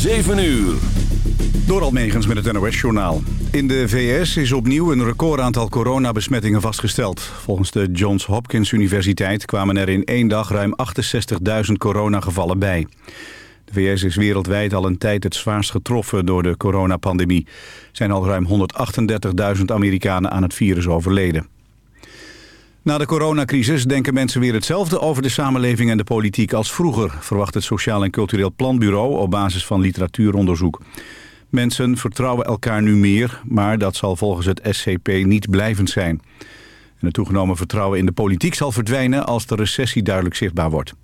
7 uur. Door Almegens met het NOS-journaal. In de VS is opnieuw een recordaantal coronabesmettingen vastgesteld. Volgens de Johns Hopkins Universiteit kwamen er in één dag ruim 68.000 coronagevallen bij. De VS is wereldwijd al een tijd het zwaarst getroffen door de coronapandemie. Er zijn al ruim 138.000 Amerikanen aan het virus overleden. Na de coronacrisis denken mensen weer hetzelfde over de samenleving en de politiek als vroeger, verwacht het Sociaal en Cultureel Planbureau op basis van literatuuronderzoek. Mensen vertrouwen elkaar nu meer, maar dat zal volgens het SCP niet blijvend zijn. En het toegenomen vertrouwen in de politiek zal verdwijnen als de recessie duidelijk zichtbaar wordt.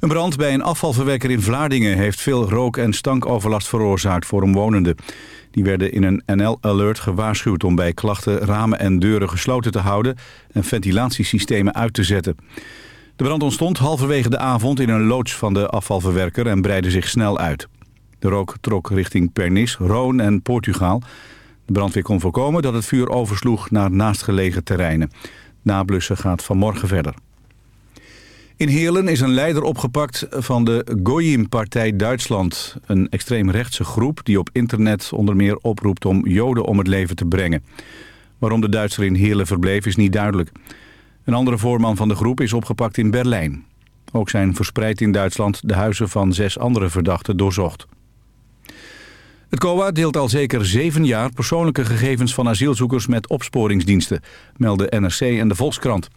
Een brand bij een afvalverwerker in Vlaardingen heeft veel rook- en stankoverlast veroorzaakt voor omwonenden. Die werden in een NL-alert gewaarschuwd om bij klachten ramen en deuren gesloten te houden en ventilatiesystemen uit te zetten. De brand ontstond halverwege de avond in een loods van de afvalverwerker en breidde zich snel uit. De rook trok richting Pernis, Roon en Portugal. De brandweer kon voorkomen dat het vuur oversloeg naar naastgelegen terreinen. Nablussen gaat vanmorgen verder. In Heerlen is een leider opgepakt van de Goyim-partij Duitsland. Een extreemrechtse groep die op internet onder meer oproept om Joden om het leven te brengen. Waarom de Duitser in Heerlen verbleef is niet duidelijk. Een andere voorman van de groep is opgepakt in Berlijn. Ook zijn verspreid in Duitsland de huizen van zes andere verdachten doorzocht. Het COA deelt al zeker zeven jaar persoonlijke gegevens van asielzoekers met opsporingsdiensten, melden NRC en de Volkskrant.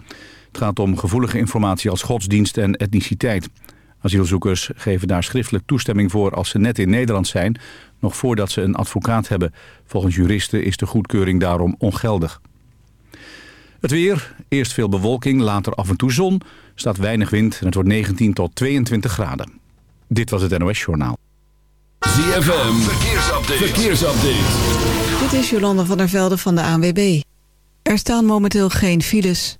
Het gaat om gevoelige informatie als godsdienst en etniciteit. Asielzoekers geven daar schriftelijk toestemming voor als ze net in Nederland zijn, nog voordat ze een advocaat hebben. Volgens juristen is de goedkeuring daarom ongeldig. Het weer, eerst veel bewolking, later af en toe zon, staat weinig wind en het wordt 19 tot 22 graden. Dit was het NOS Journaal. ZFM, verkeersupdate. verkeersupdate. Dit is Jolanda van der Velde van de ANWB. Er staan momenteel geen files.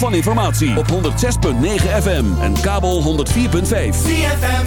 van informatie. Op 106.9 FM en kabel 104.5. ZFM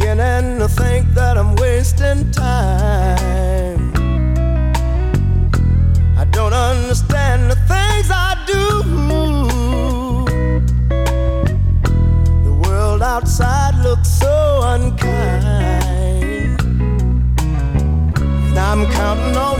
beginning to think that I'm wasting time. I don't understand the things I do. The world outside looks so unkind. And I'm counting on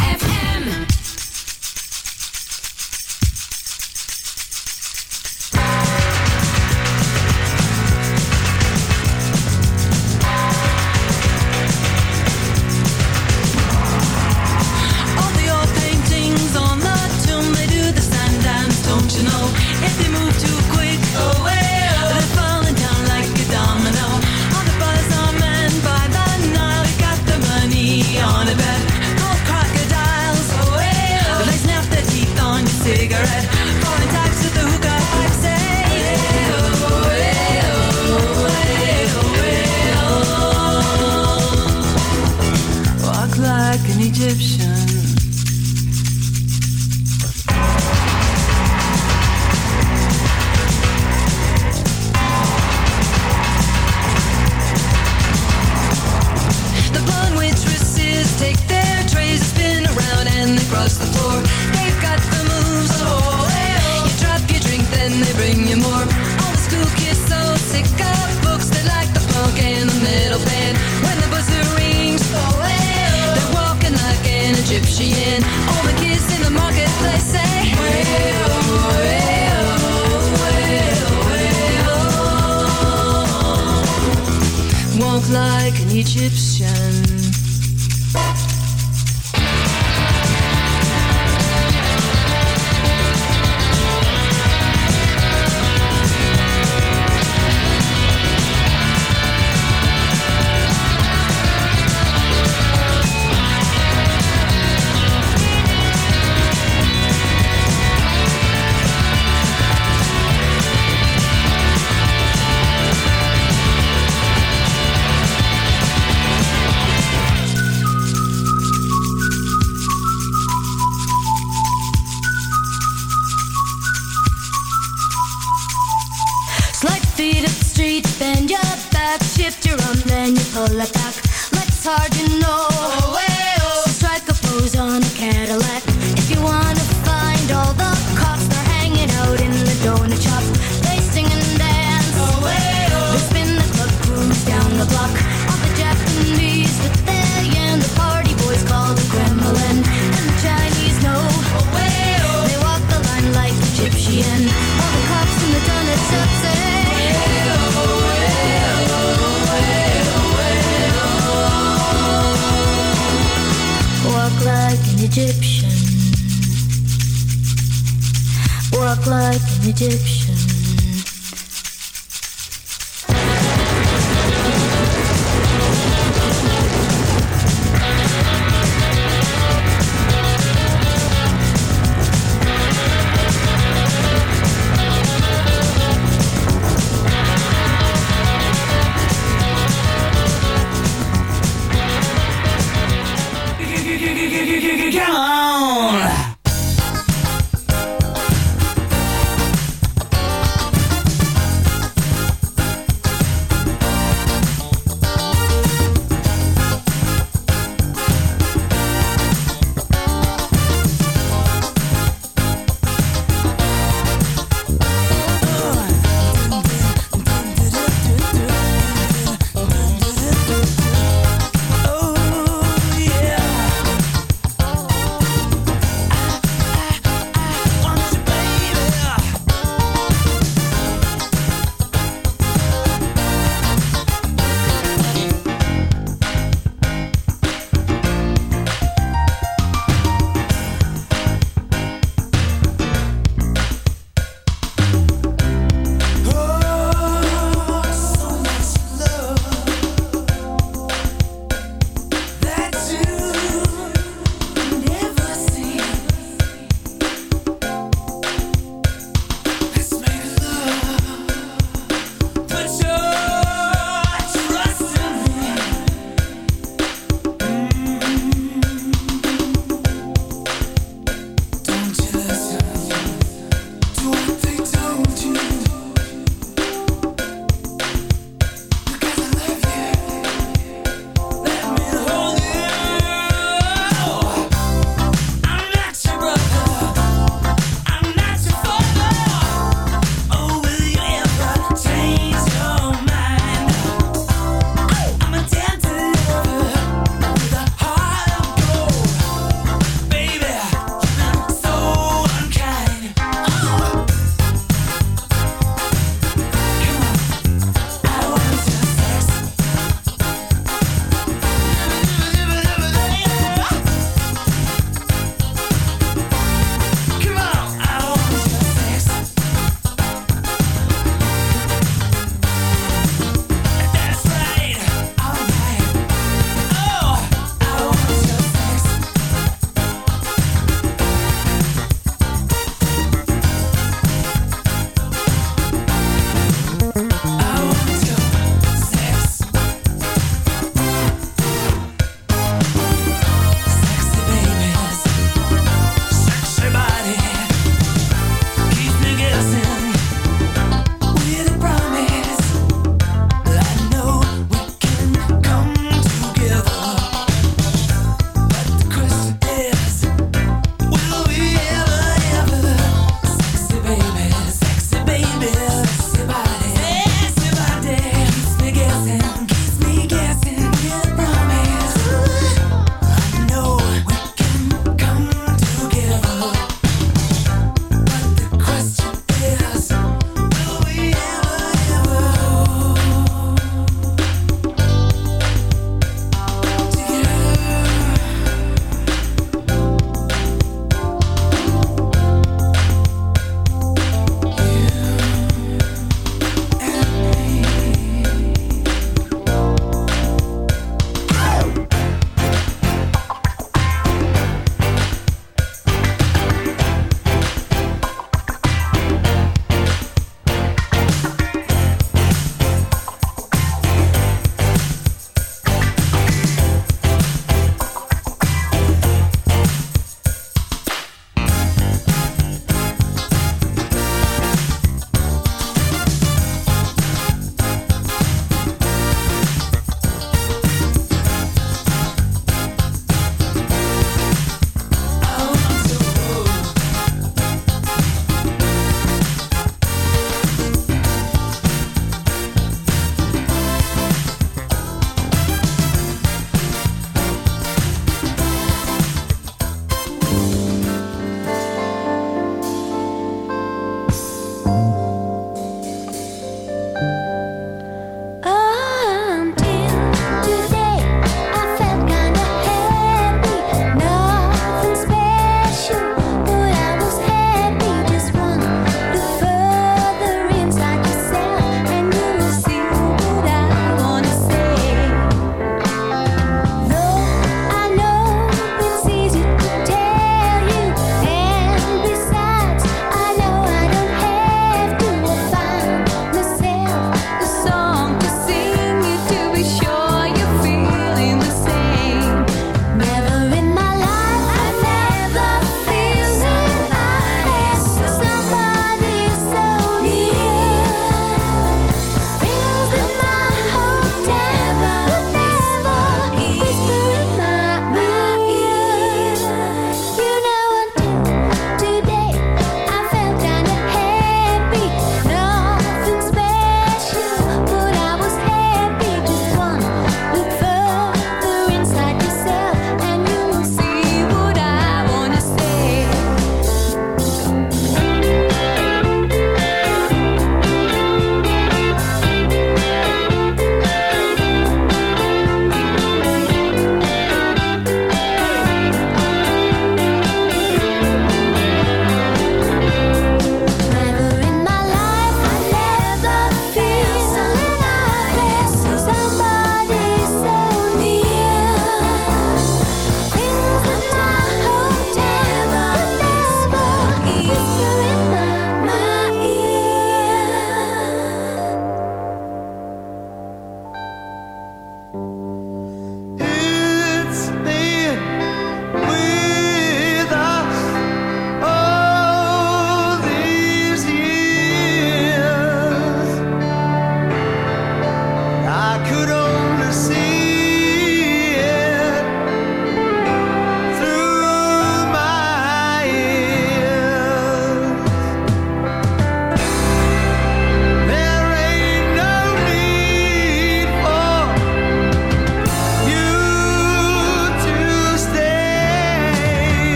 like an Egyptian.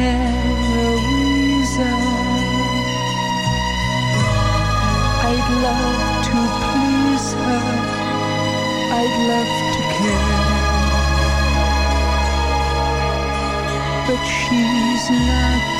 Heloisa. I'd love to please her. I'd love to care. But she's not